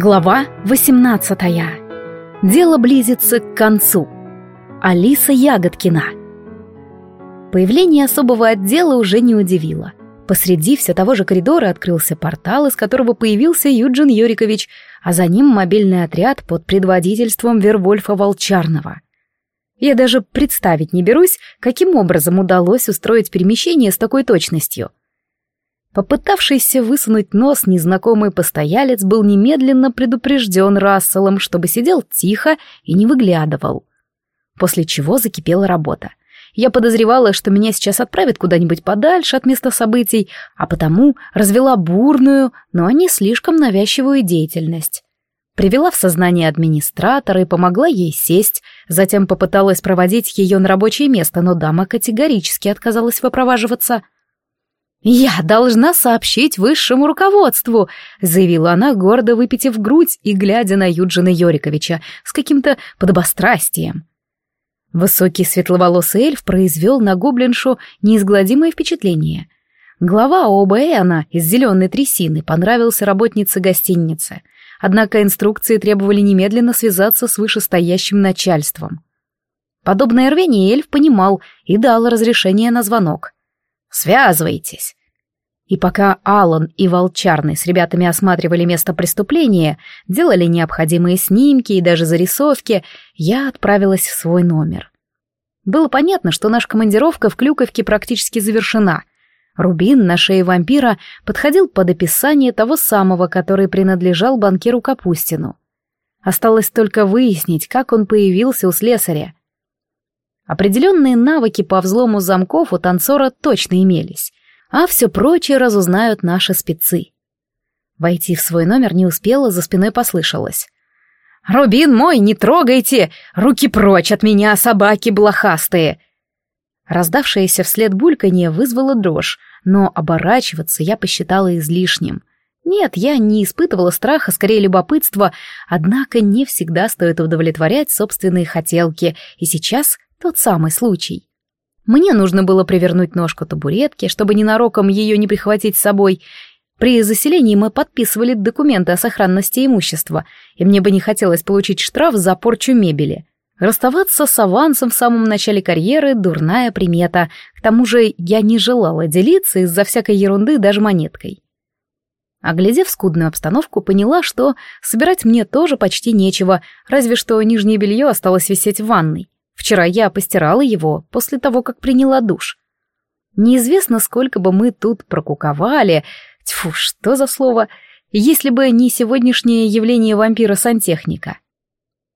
Глава 18. Дело близится к концу. Алиса Ягодкина. Появление особого отдела уже не удивило. Посреди все того же коридора открылся портал, из которого появился Юджин Юрикович, а за ним мобильный отряд под предводительством Вервольфа Волчарного. Я даже представить не берусь, каким образом удалось устроить перемещение с такой точностью — Попытавшийся высунуть нос незнакомый постоялец был немедленно предупрежден Расселом, чтобы сидел тихо и не выглядывал. После чего закипела работа. Я подозревала, что меня сейчас отправят куда-нибудь подальше от места событий, а потому развела бурную, но не слишком навязчивую деятельность. Привела в сознание администратора и помогла ей сесть, затем попыталась проводить ее на рабочее место, но дама категорически отказалась выпроваживаться — «Я должна сообщить высшему руководству», — заявила она, гордо выпитив грудь и глядя на Юджина Йориковича с каким-то подобострастием. Высокий светловолосый эльф произвел на гоблиншу неизгладимое впечатление. Глава ОБЭна из «Зеленой трясины» понравился работнице гостиницы, однако инструкции требовали немедленно связаться с вышестоящим начальством. Подобное рвение эльф понимал и дал разрешение на звонок. «Связывайтесь», и пока Алан и Волчарный с ребятами осматривали место преступления, делали необходимые снимки и даже зарисовки, я отправилась в свой номер. Было понятно, что наша командировка в Клюковке практически завершена. Рубин на шее вампира подходил под описание того самого, который принадлежал банкиру Капустину. Осталось только выяснить, как он появился у слесаря. Определенные навыки по взлому замков у танцора точно имелись, а все прочее разузнают наши спецы. Войти в свой номер не успела, за спиной послышалось. «Рубин мой, не трогайте! Руки прочь от меня, собаки блохастые!» Раздавшееся вслед бульканье вызвало дрожь, но оборачиваться я посчитала излишним. Нет, я не испытывала страха, скорее любопытства, однако не всегда стоит удовлетворять собственные хотелки, и сейчас тот самый случай. Мне нужно было привернуть ножку табуретки, чтобы ненароком ее не прихватить с собой. При заселении мы подписывали документы о сохранности имущества, и мне бы не хотелось получить штраф за порчу мебели. Расставаться с авансом в самом начале карьеры – дурная примета. К тому же я не желала делиться из-за всякой ерунды даже монеткой. Оглядев скудную обстановку, поняла, что собирать мне тоже почти нечего, разве что нижнее белье осталось висеть в ванной. Вчера я постирала его после того, как приняла душ. Неизвестно, сколько бы мы тут прокуковали. Тьфу, что за слово? Если бы не сегодняшнее явление вампира-сантехника.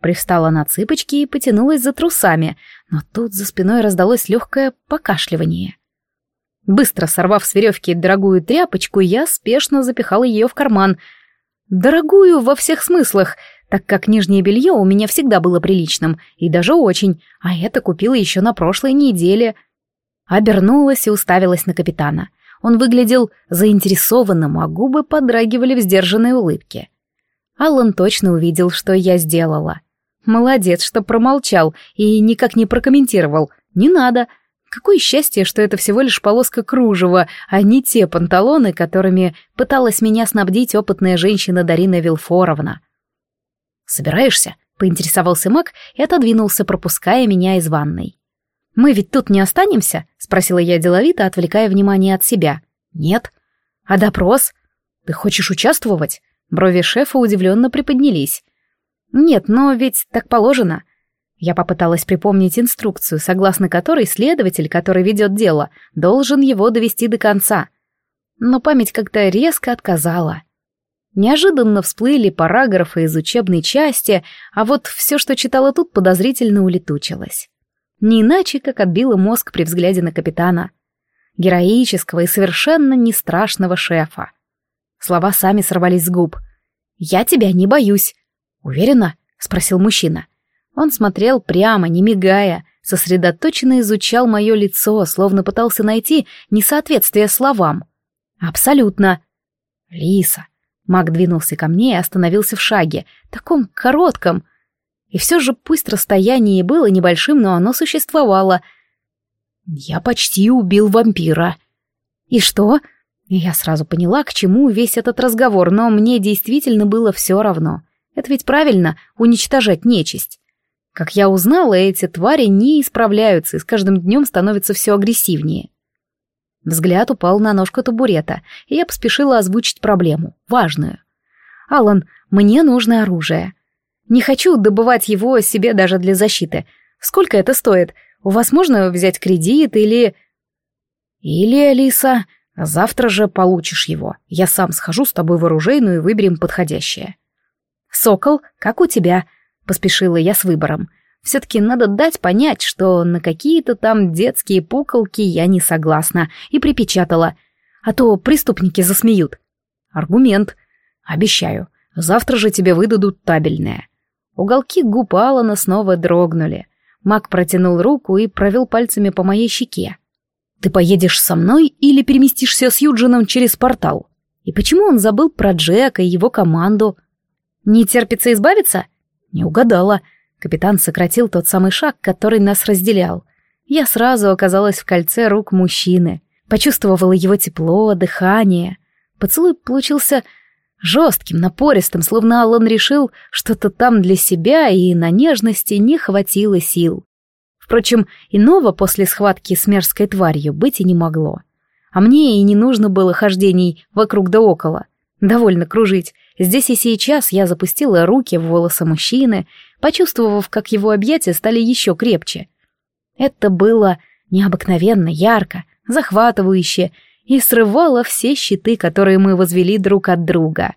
Привстала на цыпочки и потянулась за трусами, но тут за спиной раздалось легкое покашливание. Быстро сорвав с веревки дорогую тряпочку, я спешно запихала ее в карман. Дорогую во всех смыслах, так как нижнее белье у меня всегда было приличным и даже очень, а это купила еще на прошлой неделе. Обернулась и уставилась на капитана. Он выглядел заинтересованным, а губы подрагивали в сдержанной улыбке. Аллан точно увидел, что я сделала. Молодец, что промолчал и никак не прокомментировал. Не надо. Какое счастье, что это всего лишь полоска кружева, а не те панталоны, которыми пыталась меня снабдить опытная женщина Дарина Вилфоровна. «Собираешься?» — поинтересовался Мак и отодвинулся, пропуская меня из ванной. «Мы ведь тут не останемся?» — спросила я деловито, отвлекая внимание от себя. «Нет». «А допрос?» «Ты хочешь участвовать?» Брови шефа удивленно приподнялись. «Нет, но ведь так положено». Я попыталась припомнить инструкцию, согласно которой следователь, который ведет дело, должен его довести до конца. Но память как-то резко отказала. Неожиданно всплыли параграфы из учебной части, а вот все, что читала тут, подозрительно улетучилось. Не иначе, как отбило мозг при взгляде на капитана. Героического и совершенно не страшного шефа. Слова сами сорвались с губ. «Я тебя не боюсь». «Уверена?» — спросил мужчина. Он смотрел прямо, не мигая, сосредоточенно изучал мое лицо, словно пытался найти несоответствие словам. «Абсолютно». «Лиса, Маг двинулся ко мне и остановился в шаге, таком коротком. И все же пусть расстояние было небольшим, но оно существовало. «Я почти убил вампира». «И что?» Я сразу поняла, к чему весь этот разговор, но мне действительно было все равно. Это ведь правильно — уничтожать нечисть. Как я узнала, эти твари не исправляются и с каждым днем становятся все агрессивнее. Взгляд упал на ножку табурета, и я поспешила озвучить проблему, важную. «Алан, мне нужно оружие. Не хочу добывать его себе даже для защиты. Сколько это стоит? У вас можно взять кредит или...» «Или, Алиса, завтра же получишь его. Я сам схожу с тобой в оружейную и выберем подходящее». «Сокол, как у тебя?» — поспешила я с выбором. Все-таки надо дать понять, что на какие-то там детские пуколки я не согласна, и припечатала. А то преступники засмеют. Аргумент. Обещаю, завтра же тебе выдадут табельное. Уголки губ Алана снова дрогнули. Мак протянул руку и провел пальцами по моей щеке. «Ты поедешь со мной или переместишься с Юджином через портал?» И почему он забыл про Джека и его команду? «Не терпится избавиться?» «Не угадала», Капитан сократил тот самый шаг, который нас разделял. Я сразу оказалась в кольце рук мужчины, почувствовала его тепло, дыхание. Поцелуй получился жестким, напористым, словно Аллан решил что-то там для себя, и на нежности не хватило сил. Впрочем, иного после схватки с мерзкой тварью быть и не могло. А мне и не нужно было хождений вокруг да около. Довольно кружить. Здесь и сейчас я запустила руки в волосы мужчины, почувствовав, как его объятия стали еще крепче. Это было необыкновенно ярко, захватывающе и срывало все щиты, которые мы возвели друг от друга.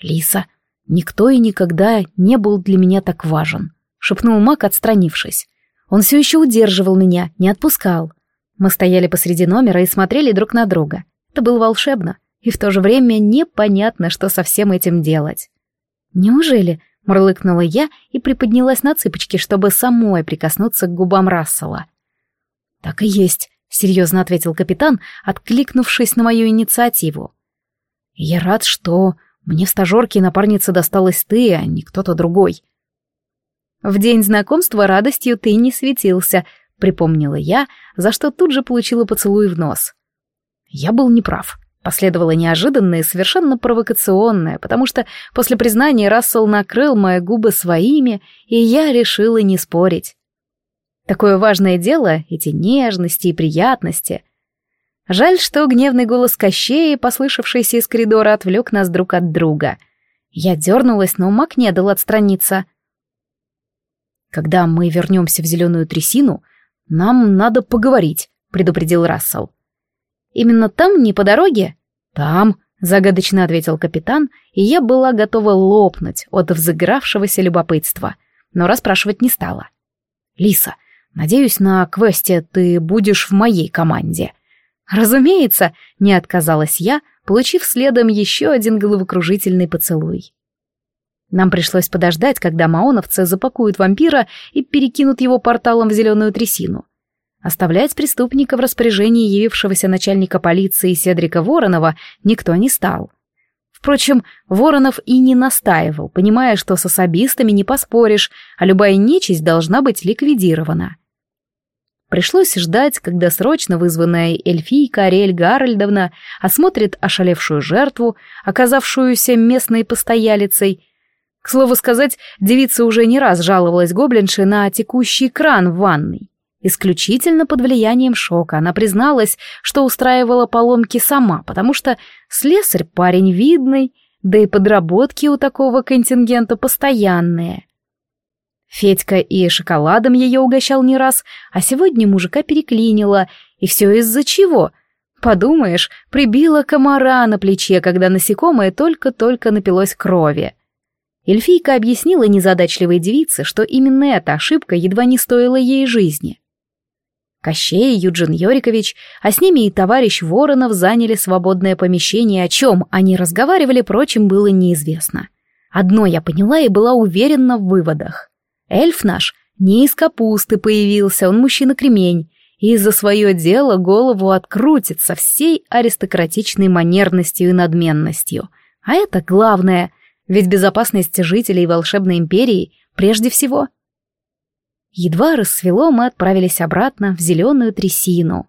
«Лиса, никто и никогда не был для меня так важен», — шепнул Мак, отстранившись. Он все еще удерживал меня, не отпускал. Мы стояли посреди номера и смотрели друг на друга. Это было волшебно и в то же время непонятно, что со всем этим делать. «Неужели?» — мурлыкнула я и приподнялась на цыпочки, чтобы самой прикоснуться к губам Рассела. «Так и есть», — серьезно ответил капитан, откликнувшись на мою инициативу. «Я рад, что мне в стажерке и напарнице досталась ты, а не кто-то другой». «В день знакомства радостью ты не светился», — припомнила я, за что тут же получила поцелуй в нос. Я был неправ. Последовало неожиданное и совершенно провокационное, потому что после признания Рассел накрыл мои губы своими, и я решила не спорить. Такое важное дело, эти нежности и приятности. Жаль, что гневный голос Кощея, послышавшийся из коридора, отвлек нас друг от друга. Я дернулась, но маг не дал отстраниться. «Когда мы вернемся в зеленую трясину, нам надо поговорить», — предупредил Рассел. Именно там, не по дороге?» «Там», — загадочно ответил капитан, и я была готова лопнуть от взыгравшегося любопытства, но расспрашивать не стала. «Лиса, надеюсь, на квесте ты будешь в моей команде». «Разумеется», — не отказалась я, получив следом еще один головокружительный поцелуй. Нам пришлось подождать, когда маоновцы запакуют вампира и перекинут его порталом в зеленую трясину — Оставлять преступника в распоряжении явившегося начальника полиции Седрика Воронова никто не стал. Впрочем, Воронов и не настаивал, понимая, что с особистами не поспоришь, а любая нечисть должна быть ликвидирована. Пришлось ждать, когда срочно вызванная эльфийка Ариэль Гарольдовна осмотрит ошалевшую жертву, оказавшуюся местной постоялицей. К слову сказать, девица уже не раз жаловалась гоблинше на текущий кран в ванной исключительно под влиянием шока. Она призналась, что устраивала поломки сама, потому что слесарь парень видный, да и подработки у такого контингента постоянные. Федька и шоколадом ее угощал не раз, а сегодня мужика переклинило, и все из-за чего? Подумаешь, прибила комара на плече, когда насекомое только-только напилось крови. Эльфийка объяснила незадачливой девице, что именно эта ошибка едва не стоила ей жизни. Кощей, Юджин Йорикович, а с ними и товарищ Воронов заняли свободное помещение, о чем они разговаривали, прочим, было неизвестно. Одно я поняла и была уверена в выводах. Эльф наш не из капусты появился, он мужчина-кремень, и за свое дело голову открутит со всей аристократичной манерностью и надменностью. А это главное, ведь безопасность жителей волшебной империи прежде всего — едва рассвело, мы отправились обратно в зеленую трясину.